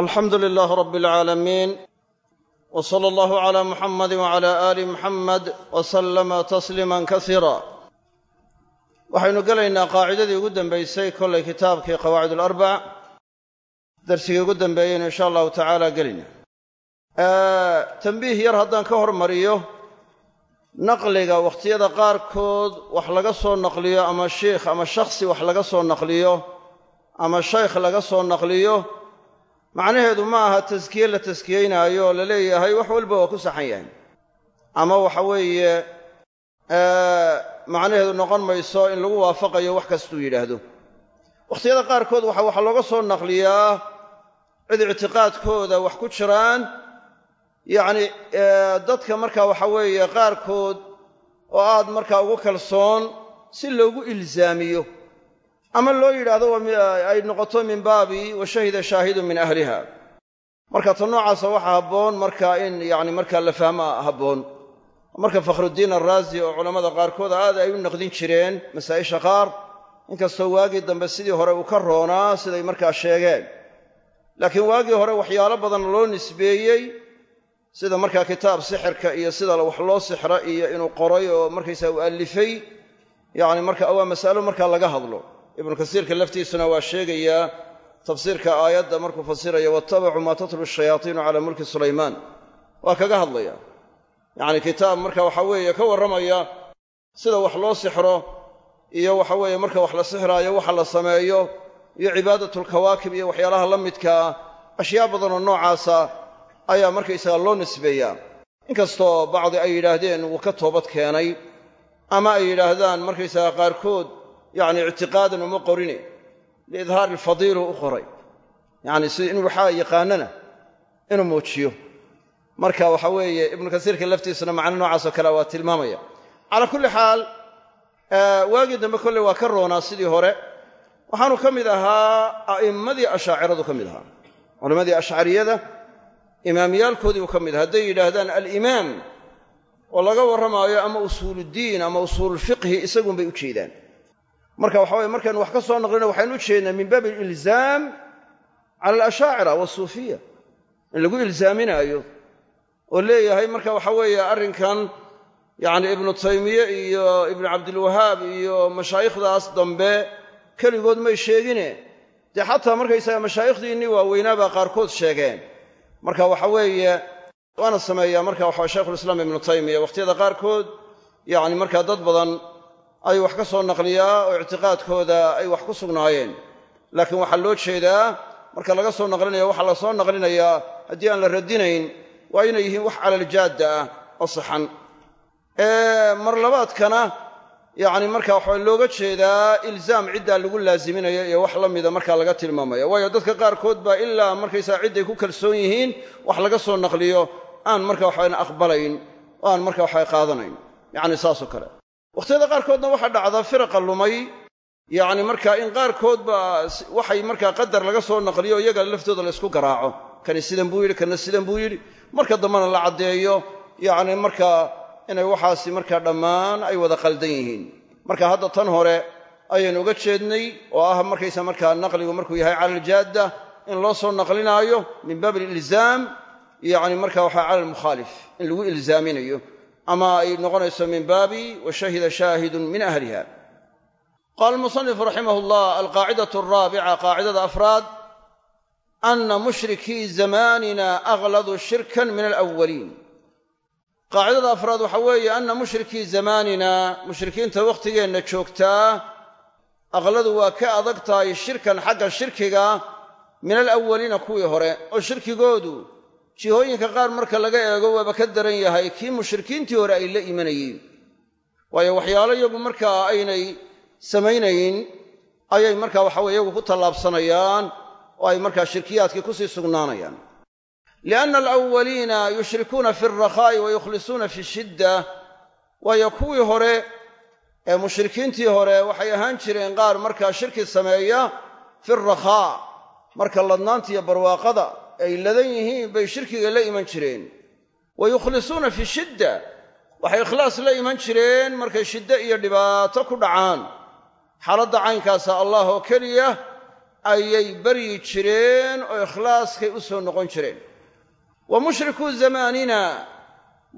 alxamdu lilaah rab alcaalamiin w sala allahu calaa muxamadi wacala aali muxamed wa sallama tasliiman kasiira waxaynu gelaynaa qaacidadii ugu dambaysay kollay kitaabkii qawaacid alarbac darsigii ugu dambeeyeynu insha allahu tacaala gelayna tambiih yar haddaan ka hormariyo naqliga wakhtiyada qaarkood wax laga soo naqliyo ama shiikh ama shakhsi wax laga soo naqliyo ama shaykh laga soo naqliyo macnaheedu ma aha taskiye la taskiyeynaayo oo la leeyahay wax walba waa ku saxan yahay. Ama waxa weeye macnaheedu noqon mayso in lagu waafaqayo wax kastuu yidhaahdo. Wakhtiyada qaarkood waxa waxaa looga soo naqliyaa cid ictiqaadkooda wax ku jiraan. Yacni dadka marka waxa weeye qaarkood oo aad markaa ugu kalsoon si loogu ilzaamiyo ama loo yidhaahdo ay noqoto min baabi wa shahida shaahidun min ahliha. Marka ta noocaasa waxaa habboon marka in yani markaa la fahma habboon. Marka fakhrudiin arraazi oo culammada qaarkood aad ay u naqdin jireen masaa'isha qaar inkastoo waagii dambe sidii hore uu ka roonaa siday markaa sheegeen. Laakiin waagii hore waxyaalo badan loo nisbeeyey sida markaa kitaab sixirka iyo sida wax loo sixro iyo inuu qoray oo markaysaa u allifay yacni marka waa mas'alo markaa laga hadlo ibnu kasiirka laftiisuna waa sheegayaa tafsiirka aayadda markuu fasiraya waattabacuu maa tatlu shayaatiinu calaa mulki sulaymaan. Waa kaga hadlaya. Yacni kitaab marka waxa weeye ka warramaya sida wax loo sixro iyo waxa weeye marka wax la sixraayo waxa la sameeyo iyo cibaadatlkawaakib iyo waxyaalaha la midkaa ashyaa badan oo noocaasa ayaa markaysaga loo nisbeeyaa. Inkastoo bacdi ay yidhaahdeen wuu ka toobad keenay ama ay yidhaahdaan markaysaga qaarkood yacni ictiqaadan uma qorine. Liidhaari alfadiilu u qoray. Yacni si in waxaa yaqaanana inuu muujiyo. Marka waxa weeye ibnu kasiirka laftiisuna macno noocaasoo kale waa tilmaamaya. Calaa kulli xaal waagii dambe kolley waa ka roonaa sidii hore. Waxaanu ka mid ahaa a'immadii ashaaciradu ka mid ahaa. Culammadii ashcariyada imaamyaalkoodii buu ka mid aha hadday yidhaahdaan alimaam oo laga warramaayo ama usuuluddiin ama usuululfiqhi isagunbay u jeedaan marka waxa weye markaynu wax ka soo naqlino waxaynu u jeednaa min baabi alilzaam cala alashaacira waasuufiya in lagu ilzaaminaayo oo leeyahay marka waxa weeye arrinkan yacni ibnu taymiye iyo ibnu cabdilwahaab iyo mashaayikhdaas dambe keligood may sheegine. Dee xataa markaysaga mashaayikhdiinnii waaweynaabaa qaarkood sheegeen. Marka waxa weeye waana sameeyaa marka waxa shaykhulislaam ibnu taymiya wakhtiyada qaarkood yacni markaa dad badan ay wax ka soo naqliyaa oo ictiqaadkooda ay wax ku sugnaayeen. Laakiin waxaa loo jeedaa marka laga soo naqlinaya waxaa la soo naqlinayaa haddii aan la radinayn waa inay yihiin wax calaljaadda ah oo saxan. Mar labaadkana yacni marka waxaa looga jeedaa ilzaam ciddaa lagu laaziminayo iyo wax la mida markaa laga tilmaamaya waayo dadka qaarkood baa ilaa markaysaa cidday ku kalsoon yihiin wax laga soo naqliyo aan marka waxaan aqbalayn oo aan marka waxa qaadanayn. Yacni saasoo kale wakhtiyada qaarkoodna waxaa dhacda firaqa lumay. Yacni marka in qaarkood baa waxay markaa qadar laga soo naqliyo iyaga laftooda la ysku garaaco. Kani sidan buu yidhi kana sidan buu yidhi. Marka dambena la caddeeyo yacni markaa inay waxaasi markaa dhammaan ay wada qaldan yihiin. Marka hadda tan hore ayaynu uga jeednay oo ah markaysa markaa naqligu markuu yahay cala aljaadda in loo soo naqlinaayo min baabi alilzaam yacni marka waxaa cala in lagu ilzaaminayo ama ay noqonayso min baabi wa shahida shaahidun min ahliha qaala almusanif raximah llah alqaacidatu alraabica qaacidada afraad ana mushrikii zamanina agladu shirkan min alawaliin qaacidada afraad waxa weeye ana mushrikii zamaanina mushrikiinta wakhtigeenna joogtaa aqladu waa ka adag tahay shirkan xagga shirkiga min alawaliina kuwii hore oo shirkigoodu jihooyinka qaar marka laga eego waaba ka daran yahay kii mushrikiintii hore ay la imanayeen. Waayo waxyaalo iyagu markaa aynay samaynayn ayay markaa waxaweye iyagu ku tallaabsanayaan oo ay markaa shirkiyaadkii ku sii sugnaanayaan. lianna alawaliina yushrikuuna fi alrakhaa'i wa yukhlisuuna fi shidda waayo kuwii hore ee mushrikiintii hore waxay ahaan jireen qaar markaa shirki sameeya fi alrakhaa marka ladnaanta iyo barwaaqada ay ladan yihiin bay shirkiga la iman jireen. Wa yukhlisuuna fi shidda. Waxay ikhlaas la iman jireen markay shiddo iyo dhibaato ku dhacaan. Xaaladda caynkaasa allah oo keliya ayay baryi jireen oo ikhlaaskay u soo noqon jireen. Wa mushrikuu zamaanina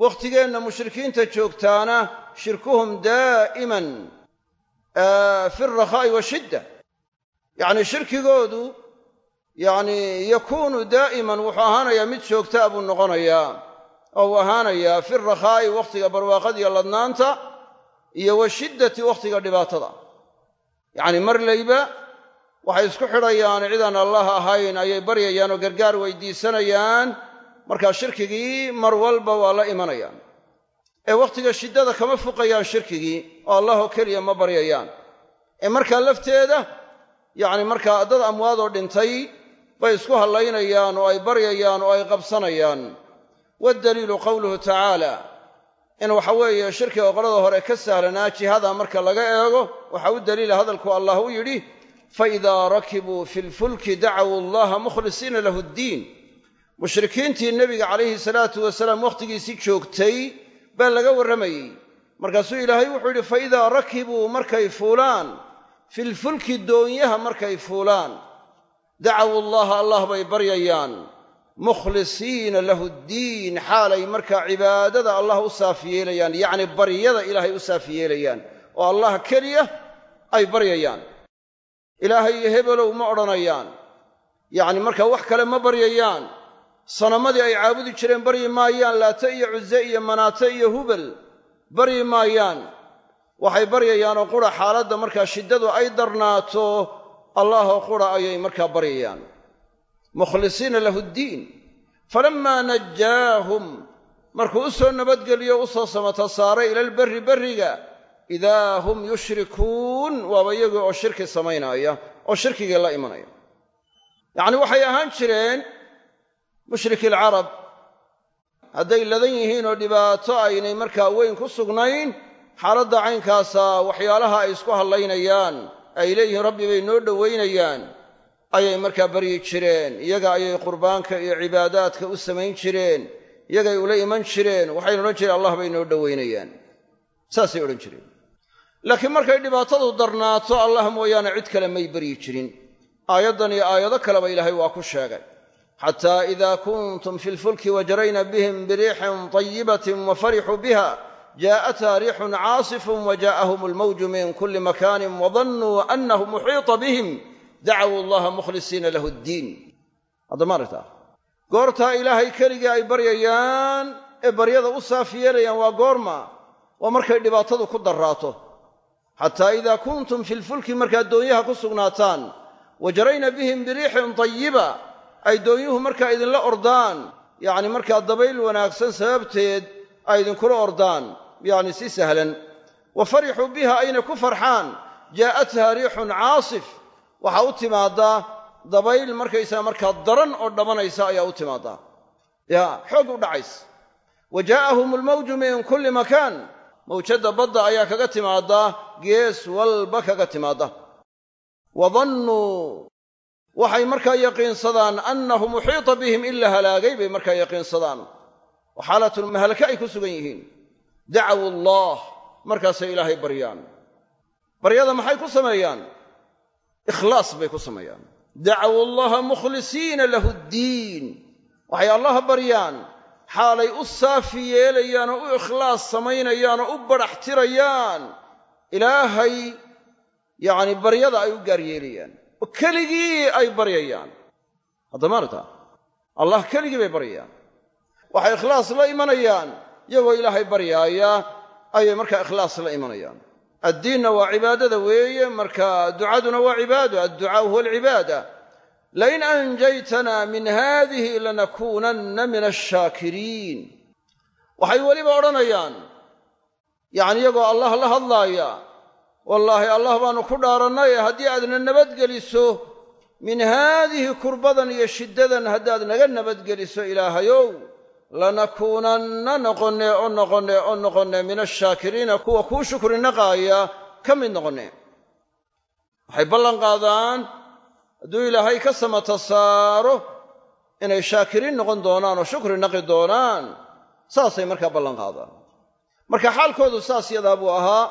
wakhtigeenna mushrikiinta joogtaana shirkuhum daa'iman fi alrakhaa'i washidda yacni shirkigoodu yacni yakuunu daa'iman wuxuu ahaanayaa mid joogtaa buu noqonayaa oo uu ahaanayaa fi rakhaa'i wakhtiga barwaaqadiiyo ladnaanta iyo washiddati wakhtiga dhibaatada. Yacni marlayba waxay isku xidhayaan cidaan allah ahayn ayay baryayaan oo gargaar weydiisanayaan markaa shirkigii mar walba waa la imanayaan. Ee wakhtiga shiddada kama fuqayaan shirkigii oo allah oo keliya ma baryayaan. Ee markaa lafteeda yacni markaa dad amwaadoo dhintay bay isku hallaynayaan oo ay baryayaan oo ay qabsanayaan. Waddaliilu qowluhu tacaala in waxa weeye shirkiga qolada hore ka sahlanaa jihada marka laga eego waxa u daliila hadalku allah u yidhi faidaa rakibuu fi lfulki dacwuu allaha mukhlisiina lahu ddiin mushrikiintii nebiga calayhi salaatu wasalaam wakhtigiisii joogtay baa laga warramayey markaasuu ilaahay wuxuu yidhi faidaa rakibuu markay fuulaan filfulki doonyaha markay fuulaan dacawu allaha allah bay baryayaan. mukhlisiina lahu ddiin xaalay markaa cibaadada allah u saafi yeelayaan yacni baryada ilaahay u saafi yeelayaan oo allah keliya ay baryayaan. ilaahay iyo hebelow ma odhanayaan yacni markaa wax kale ma baryayaan sanamadii ay caabudi jireen baryi maayaan laate iyo cuze iyo manaate iyo hubel baryi maayaan waxay baryayaanoo qura xaaladda markaa shiddadu ay darnaato allahoo qura ayay markaa baryayaan. Mukhlisiina lahu ddiin falammaa najaahum markuu u soo nabadgeliyo u soo samata saaray ilalberri berriga idaa hum yushrikuun waaba iyagii oo shirki samaynaaya oo shirkigii la imanaya. Yacni waxay ahaan jireen mushriki alcarab hadday ladan yihiin oo dhibaato aynay markaa weyn ku sugnayn xaaladda caynkaasa waxyaalaha ay isku hadlaynayaan ay leeyihiin rabbi bay noo dhowaynayaan ayay markaa baryi jireen iyaga ayay qurbaanka iyo cibaadaadka u samayn jireen iyagay ula iman jireen waxayna odhan jireen allah bay noo dhowaynayaan saasay odhan jireen. Laakiin markay dhibaatadu darnaato allah mooyaane cid kale may baryi jirin. Aayaddan iyo aayado kaleba ilaahay waa ku sheegay. Xataa idaa kuntum fi lfulki wajarayna bihim biriixin tayibatin wafarixuu biha jaءatha riixun caasifun wajaءahum almawju min kuli makanin wadannuu anahu muxiiطa bihim dacwuu allaha mukhlisiina lahu ddiin haddama aragtaa goortaa ilaahay keligii ay baryayaan ee baryada u saafi yeelayaan waa goorma waa markay dhibaatadu ku darraato xataa idaa kuntum fi lfulki markaad doonyaha ku sugnaataan wajarayna bihim biriixin tayiba ay doonyuhu markaa idinla ordaan yacni markaa dabayl wanaagsan sababteed ay idinkula ordaan yacni si sahlan wa farixuu biha ayna ku farxaan jaa'atha riixun caasif. Waxaa u timaaddaa dabayl markaysaa markaa daran oo dhabanaysa ayaa u timaaddaa yaa xoog u dhacaysa. Wa jaa'ahum almawju min kulli makaan. Mawjadda badda ayaa kaga timaaddaa gees walba kaga timaadda. Wa dannuu waxay markaa yaqiinsadaan annahu muxiita bihim in la halaagay bay markaa yaqiinsadaan. Oo xaalatun mahalka ay ku sugan yihiin dacawu allah markaasay ilaahay baryaan baryada maxay ku sameeyaan ikhlaas bay ku sameeyaan dacawu allaha mukhlisiina lahu ddiin waxay allaha baryaan xaalay u saafi yeelayaan oo u ikhlaas samaynayaan oo u badhax tirayaan ilaahay yacni baryada ay u gaar yeelayaan oo keligii ay baryayaan haddama aragtaa allah keligii bay baryayaan waxay ikhlaas la imanayaan iyagoo ilaahay baryaaya ayay markaa ikhlaas la imanayaan. Addiinna waa cibaadada weeye marka ducaduna waa cibaado adducaau huwa alcibaada. Lain anjaytana min haadihi lanakuunanna min ashaakiriin waxay weliba odhanayaan yacni iyagoo allah la hadlaaya wallaahi allah baannu ku dhaarannaye haddii aadna nabadgeliso min haadihi kurbadan iyo shiddadan haddaad naga nabadgeliso ilaahayow lanakuunanna noqonne oo noqonne oo noqonne min ashaakiriina kuwa kuu shukri naqaaya ka mid noqonne. Waxay ballan qaadaan hadduu ilaahay ka samata saaro inay shaakiriin noqon doonaan oo shukri naqi doonaan saasay markaa ballan qaadaan. Marka xaalkoodu saas yadaa buu ahaa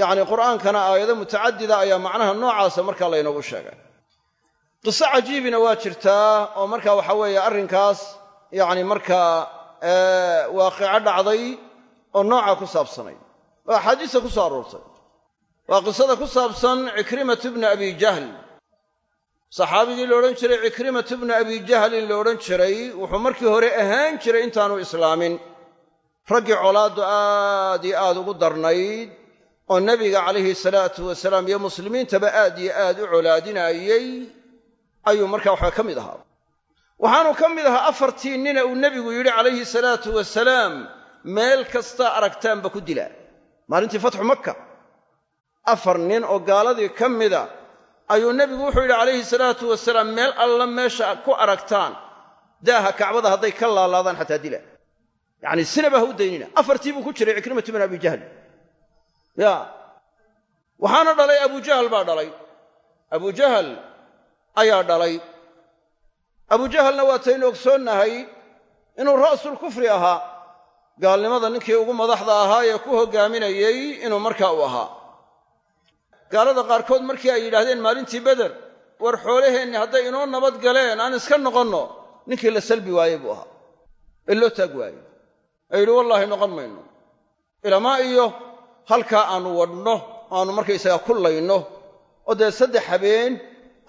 yacni qur'aankana aayado mutacadida ayaa macnaha noocaasa markaa laynoogu sheegay. Qiso cajiibina waa jirtaa oo marka waxa weeye arrinkaas yacni markaa waaqico dhacday oo nooca ku saabsanay. Oo axaadiista ku soo aroortay. Waa qisada ku saabsan cikrimatu bni abi jahl. Saxaabigii la odhan jiray cikrimatu bni abi jahlin la odhan jiray wuxuu markii hore ahaan jiray intaanu islaamin. Raggii colaaddu aad iyo aad ugu darnayd oo nebiga calayhi salaatu wasalaam iyo muslimiintaba aad iyo aad u colaadinayey ayuu markaa waxaa ka mid ahaa waxaanu ka mid ahaa afartii nina uu nebigu yidhi calayhi salaatu wasalaam meel kastaa aragtaanba ku dila. Maalintii fatxu makka afar nin oo gaaladii ka mida ayuu nebigu wuxuu yidhi calayhi salaatu wasalaam meel alla meesha ku aragtaan daaha kacbada hadday ka laalaadaan xataa dila. Yacni sinaba ha u daynina. Afartii buu ku jiray cikrimatu bin abi jahl. Ya. Waxaana dhalay abujahal baa dhalay. Abujahal ayaa dhalay abujahalna waataynu ogsoonnahay inuu ra'sul kufri ahaa. Gaalnimada ninkii ugu madaxda ahaa ee ku hoggaaminayey inuu markaa u ahaa. Gaalada qaarkood markii ay yidhaahdeen maalintii beder war xoolaheenni hadday inoo nabad galeen aan iska noqonno. Ninkii la salbi waayey buu ahaa. Ee loo taag waayey. Ee yidhi wallaahi noqon mayno. Ilamaa iyo halkaa aannu wadhno aanu markaysaga ku layno oo dee saddex habeen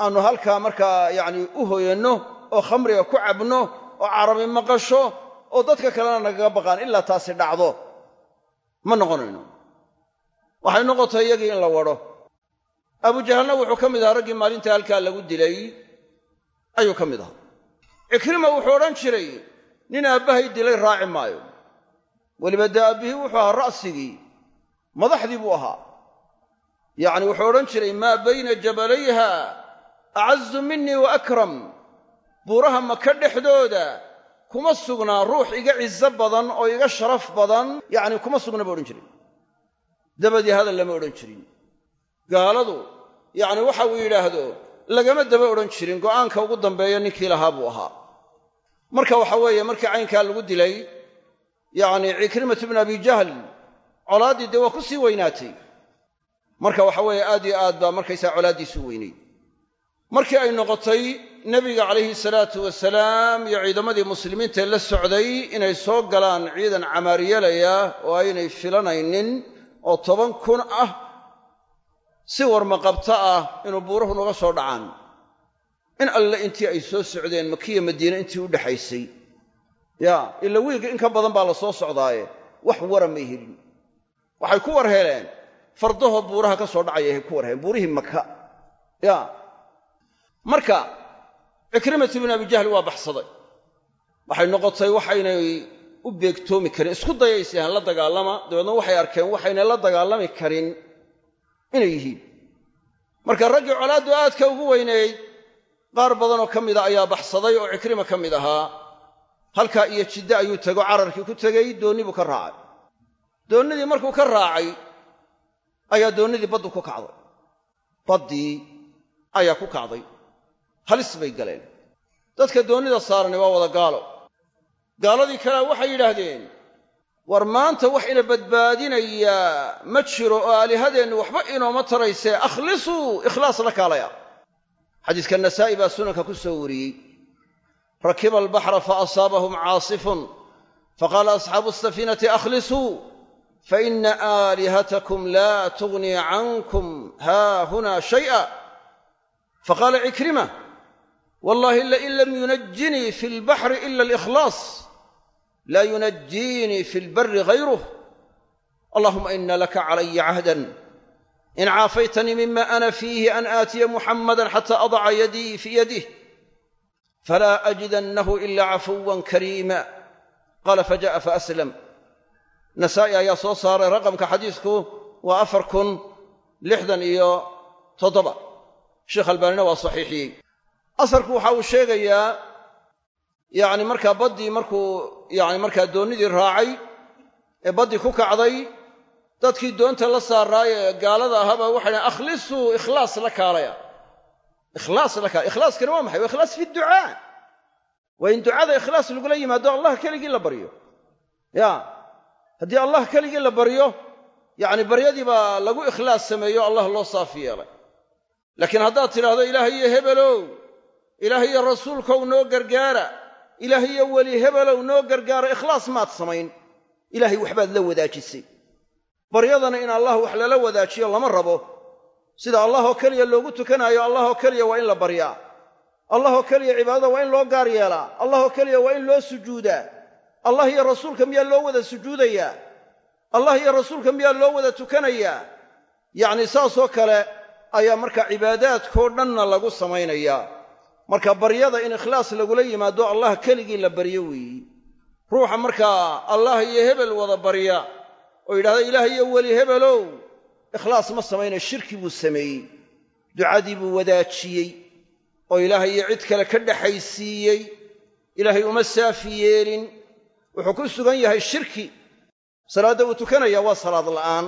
aanu halkaa markaa yacni u hoyanno oo khamriga ku cabno oo carabi maqasho oo dadka kalena nagaga baqaan ilaa taasi dhacdo. Ma noqonayno? Waxay noqotay iyagii in la wadho abujahalna wuxuu ka mid ahaa raggii maalinta halkaa lagu dilay. Ayuu ka mid ahaa. Cikrima wuxuu odhan jiray nin aabbahay dilay raaci maayo. Weliba dee aabbihii wuxuu ahaa ra'sigii. Madaxdii buu ahaa. Yacni wuxuu odhan jiray maa bayna jabalayha acazu minii wa akram buuraha maka dhexdooda kuma sugnaa ruux iga cizo badan oo iga sharaf badan yacni kuma sugna buu odhan jiray. Dabadii hadal lama odhan jirin. Gaaladu yacni waxa uu yidhaahdo lagama daba odhan jirin go'aanka ugu dambeeya ninkii lahaa buu ahaa. Marka waxa weeye markii caynkaa lagu dilay yacni cikrimatu bn abi jahl colaaddii dee waa ku sii weynaatay. Marka waxa weeye aad iyo aad baa markaysaa colaaddiisu weynay markii ay noqotay nebiga calayhi salaatu wasalaam iyo ciidamadii muslimiintae la socday inay soo galaan ciidan camaariyelaya oo aynay filanaynin oo toban kun ah si warmaqabto ah inuu buuruhu naga soo dhacaan. In alle intii ay soo socdeen makiya madiine intii u dhexaysay ya ila wiilga in ka badan baa la soo socdaaye. Wax wara may helin. Waxay ku war heleen. Fardahoo buuraha ka soo dhacaya ku war heleen. Buurihii maka ya marka cikrimatu bn abi jahl waa baxsaday. Waxay noqotay waxaynay u beegtoomi karin. Isku dayaysaan la dagaalama dabeedna waxay arkeen waxaynay la dagaalami karin inay yihiin. Marka raggii colaaddu aadka ugu weyneeyey qaar badanoo ka mida ayaa baxsaday oo cikrima ka mid ahaa. Halkaa iyo jidde ayuu tego cararkii ku tegey doonni buu ka raacay. Doonnidii markuu ka raacay ayaa doonnidii baddu ku kacday. Baddii ayaa ku kacday halis bay galeen. Dadka doonnida saarani waa wada gaalo. Gaaladii kalea waxay yidhaahdeen war maanta wax ina badbaadinayaa ma jiro oo aalihadeennu waxba inooma taraysee akhlisuu ikhlaas la kaalaya. Xadiiska nasaa'i baa sunanka ku soo wariyey. Rakiba albaxra faasaabahum caasifun faqaala asxaabu asafiinati akhlisuu faina aalihatakum laa tugnii cankum haahuna shay'a. Faqaala cikrima wallahi lain lam yunajinii fi lbaxri ila alikhlaas laa yunajiinii fi lbari hayruh allahuma ina laka calaya cahdan in caafaytanii mima ana fiihi an aatiya muxammadan xata adaca yadii fii yadih falaa ajidannahu ila cafuwan kariima qaala faja'a faaslam nasaa'i ayaa soo saaray raqamka xadiisku waa afar kun lixdan iyo toddoba. Sheekh albaanina waa saxiixiyey asarku waxa uu sheegayaa yacni markaa baddii markuu yacni markaa doonnidii raacay ee baddii ku kacday dadkii doonta la saaraay ee gaalada ahaabaa waxay dhahen akhlisuu ikhlaas la kaalaya. Ikhlaas la kaalaya ikhlaaskani waa maxay? Waa ikhlaas fi ducaa. Waa in ducada ikhlaas lagula yimaado allah keligii la baryo. Ya haddii allah keligii la baryo yacni baryadii baa lagu ikhlaas sameeyo allah loo saafi yeelay. Laakiin haddaad tidhaahdo ilaahayo hebelow ilaah iyo rasuulkow noo gargaara. Ilaah iyo weli hebelow noo gargaara. Ikhlaas maad samayn. Ilaahay waxbaad la wadaajisay. Baryadana in allah wax lala wadaajiyo lama rabo. Sida allah oo keliya loogu tukanaayo allah oo keliya waa in la baryaa. Allah oo keliya cibaadada waa in loo gaar yeelaa. Allah oo keliya waa in loo sujuudaa. Allah iyo rasuulka miyaa loo wada sujuudayaa? Allah iyo rasuulka miyaa loo wada tukanayaa? Yacni saasoo kale ayaa marka cibaadaadkoo dhanna lagu samaynayaa marka baryada in ikhlaas lagula yimaado allah keligii la baryo weeyi. Ruuxa markaa allah iyo hebel wada barya oo yidhahda ilaah iyo weli hebelow ikhlaas ma samayna shirki buu sameeyey. Ducadii buu wadaajiyey oo ilaahay iyo cid kale ka dhaxaysiiyey. Ilaahay uma saafi yeelin. Wuxuu ku sugan yahay shirki. Salaadda uu tukanaya waa salaad la'aan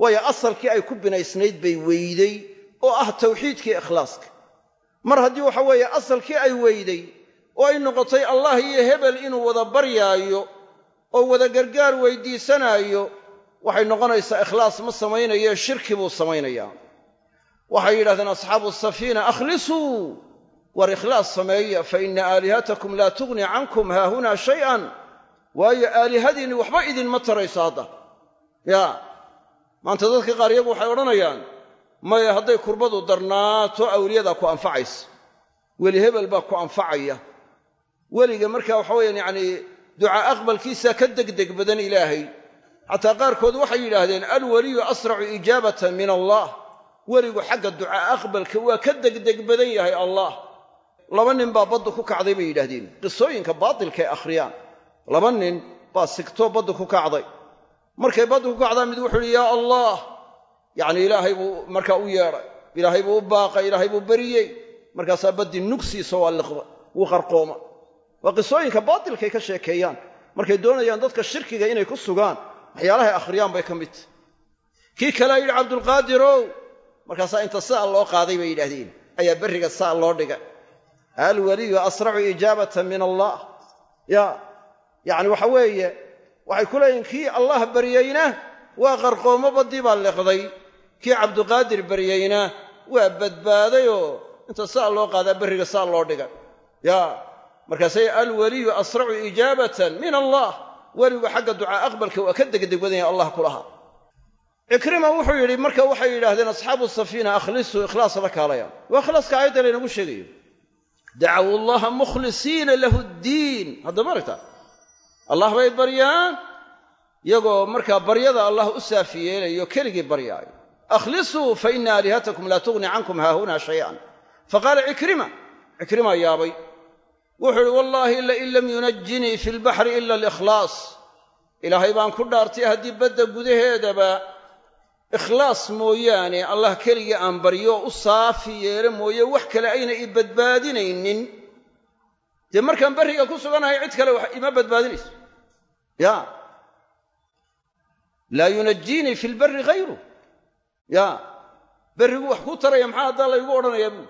waayo asalkii ay ku binaysnayd bay weyday oo ah tawxiidkii ikhlaaska mar haddii waxa weeye asalkii ay weyday oo ay noqotay allah iyo hebel inuu wada baryaayo oo wada gargaar weydiisanaayo waxay noqonaysaa ikhlaas ma samaynaye shirki buu samaynayaa. Waxay yidhahdeen asxaabu safiina akhlisuu war ikhlaas sameeya fa ina aalihatakum laa tughni cankum haahunaa shay'an waayo aalihadiinni waxba idinma tarayso hadda. Yaa maanta dadka qaar iyagu waxay odhanayaan maya hadday kurbadu darnaato awliyadaa ku anfacaysa. Weli hebel baa ku anfacaya. Weliga marka waxa weyaan yacni ducaa aqbalkiisaa ka degdeg badan ilaahay. Xataa qaarkood waxay yidhaahdeen alweliyu asracu ijaabatan min allah. Weligu xagga ducaa aqbalka waa ka degdeg badan yahay allah. Laba nin baa baddu ku kacday bay yidhahdeen qisooyinka baatilkaay akhriyaan. Laba nin baa sigtoo baddu ku kacday. Markay baddu ku kacdaan mid wuxuu yidhi yaa allah yacni ilaahay buu markaa u yeedhay. Ilaahay buu u baaqay ilaahay buu beriyey markaasaa baddii nugsiisa waa liqda wuu qarqooma. Waa qisooyinka baatilkay ka sheekeeyaan. Markay doonayaan dadka shirkiga inay ku sugaan waxyaalahay akhriyaan bay ka mid. Tahy kii kalea yidhi cabdulqaadirow markaasaa inta saa loo qaaday bay yidhaahdeen. Ayaa berriga saa loo dhigay alweliyu asracu ijaabatan min allah? Ya yacni waxa weeye waxay ku leeyihiin kii allah baryeyna waa qarqoomo baddii baa liqday kii cabduqaadir baryeyna waa badbaadayoo inta saa loo qaadaa berriga saa loo dhigay ya markaasay alweliyu asracu ijaabatan min allah. Weligu xagga ducaa aqbalka waa ka degdeg badan yahay allah kulahaa cikrima wuxuu yidhi marka waxay yidhaahdeen asxaabu safiina akhlisuu ikhlaas la kaalayaan waa ikhlaaska aayadda laynagu sheegayo. Dacaw allaha mukhlisiina lahu ddiin haddama aragta allah bay baryaan iyagoo markaa baryada allah u saafi yeelayo keligii baryaayo akhlisuu fa ina aalihatakum laa tughni cankum haahuna shay'an faqaala cikrima cikrima yaabay wuxuu ihi wallaahi lain lam yunajinii fi lbaxri ila alikhlaas ilaahay baan ku dhaartay haddii badda gudaheedaba ikhlaas mooyaane allah keligii aan baryo u saafi yeelo mooye wax kale ayna i badbaadinaynin dee markaan berriga ku suganahay cid kale wax ima badbaadinayso ya laa yunajiinii fi lbari hayru ya berrigu wax kuu taraya maxaa haddaa laygu odhanayaa? Buui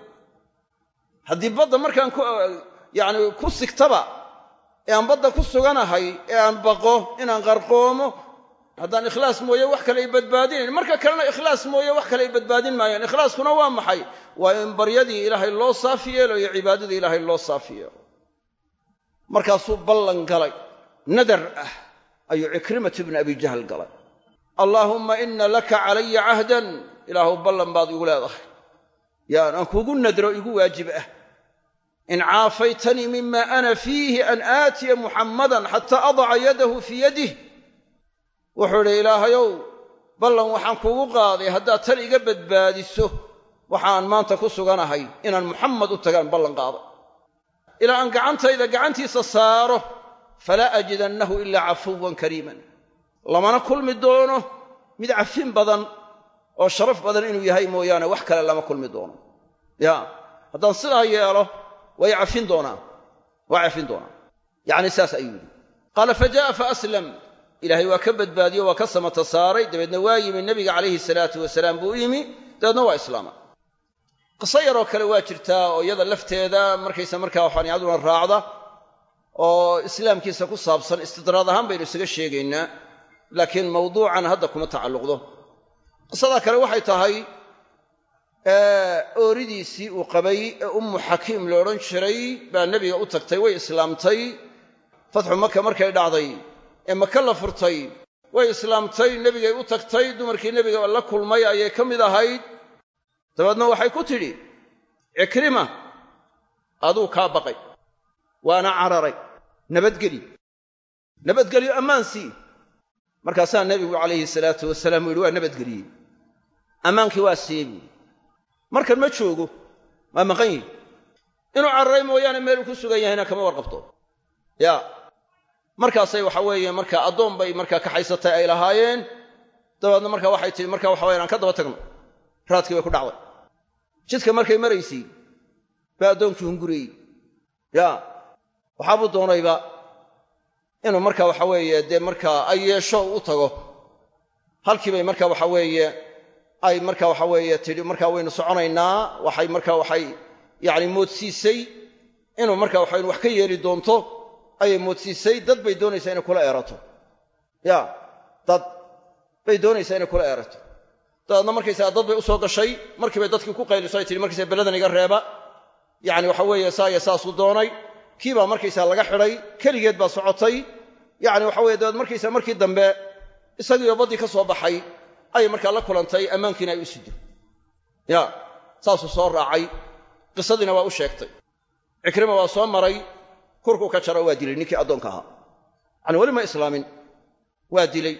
haddii badda markaan yani ku sigtaba ee aan badda ku suganahay ee aan baqo inaan qarqoomo haddaan ikhlaas mooye wax kale ay badbaadinayn marka kalena ikhlaas mooye wax kale ay badbaadin maayaan. Ikhlaaskuna waa maxay? Waa in baryadii ilaahay loo saafi yeelo iyo cibaadadii ilaahay loo saafi yeelo. Markaasuu ballan galay. Nadar ah ayuu cikrimat ibnu abi jahl galay allaahumma ina laka calaya cahdan ilaahu ballan baad igu leedahay. Yaan aan kugu nadro igu waajib ah. In caafaytanii mima ana fiihi an aatiya muxammadan xataa adaca yadahu fii yadih wuxuu idhi ilaahayow ballan waxaan kuugu qaaday haddaad tan iga badbaadiso waxaan maanta ku suganahay inaan muxamed u tagaan ballan qaaday. Ilaa aan gacantayda gacantiisa saaro falaa ajidannahu ilaa cafuwan kariiman lamana kulmi doono mid cafin badan oo sharaf badan inuu yahay mooyaane wax kale lama kulmi doono. Ya haddaan sidaa yeelo way cafin doonaan waa cafin doonaan. Yacni saas ayuu yidhi. Qaala fa jaa'a fa aslam. Ilaahay waa ka badbaadiyo waa ka samata saaray dabeedna waa yimi nebiga calayhi salaatu wasalaam buu u yimi dabeedna waa islaama. Qiso yaroo kale waa jirtaa oo iyada lafteeda markaysa markaa waxaan aduna raacda oo islaamkiisa ku saabsan istidraad ahaan baynu isaga sheegaynaa laakiin mawduucan hadda kuma tacalluqdo. Qisadaa kale waxay tahay ooridiisii uu qabay ee ummu xakiim la odhan jiray baa nebiga u tagtay way islaamtay. Fatxu maka markay dhacday ee maka la furtay way islaamtay nebigay u tagtay dumarkii nebiga la kulmay ayay ka mid ahayd. Dabeedna waxay ku tidhi cikrima aduu kaa baqay waana cararay nabadgeli nabadgelyo ammaan sii markaasaa nebigu calayhi salaatu wasalaam u yidhi waa nabadgeliyey ammaankii waa siiyey buui markan ma joogo waa maqan yihi inuu cararay mooyaane meeluu ku sugan yahayna kama warqabto. Ya. Markaasay waxa weeye markaa addoon bay markaa kaxaysatay ay lahaayeen. Dabeedna markaa waxay tihi marka waxa wayaan aan ka daba tagno. Raadkii bay ku dhacday. Jidka markay maraysay baa addoonkii hunguriyey. Ya. Waxaabuu doonayba inuu marka waxa weeye dee markaa ay yeesho u tago. Halkii bay marka waxa weeye ay marka waxa weeye tidhi markaa waynu soconaynaa waxay marka waxay yacni moodsiisay. Inuu marka waxayn wax ka yeeli doonto ayay moodsiisay. Dad bay doonaysaa inay kula eerato. Ya dad bay doonaysaa inay kula eerato. Dabeedna markaysaa dad bay u soo gashay markii bay dadkii ku qayliso ay tihi markaysaa belladan iga reeba. Yacni waxa weeye saaya saasuu doonay. Kii baa markaysaa laga xidhay keligeed baa socotay yacni waxa weye dabeed markaysaa markii dambe isagiioo baddii ka soo baxay ayay markaa la kulantay ammaankiina ay u sido ya saasuu soo raacay. Qisadiina waa u sheegtay. Cikrima waa soo maray. Kurkuu ka jaro waa dilay. Ninkii addoonka ahaa. Yacani weli ma islaamin. Waa dilay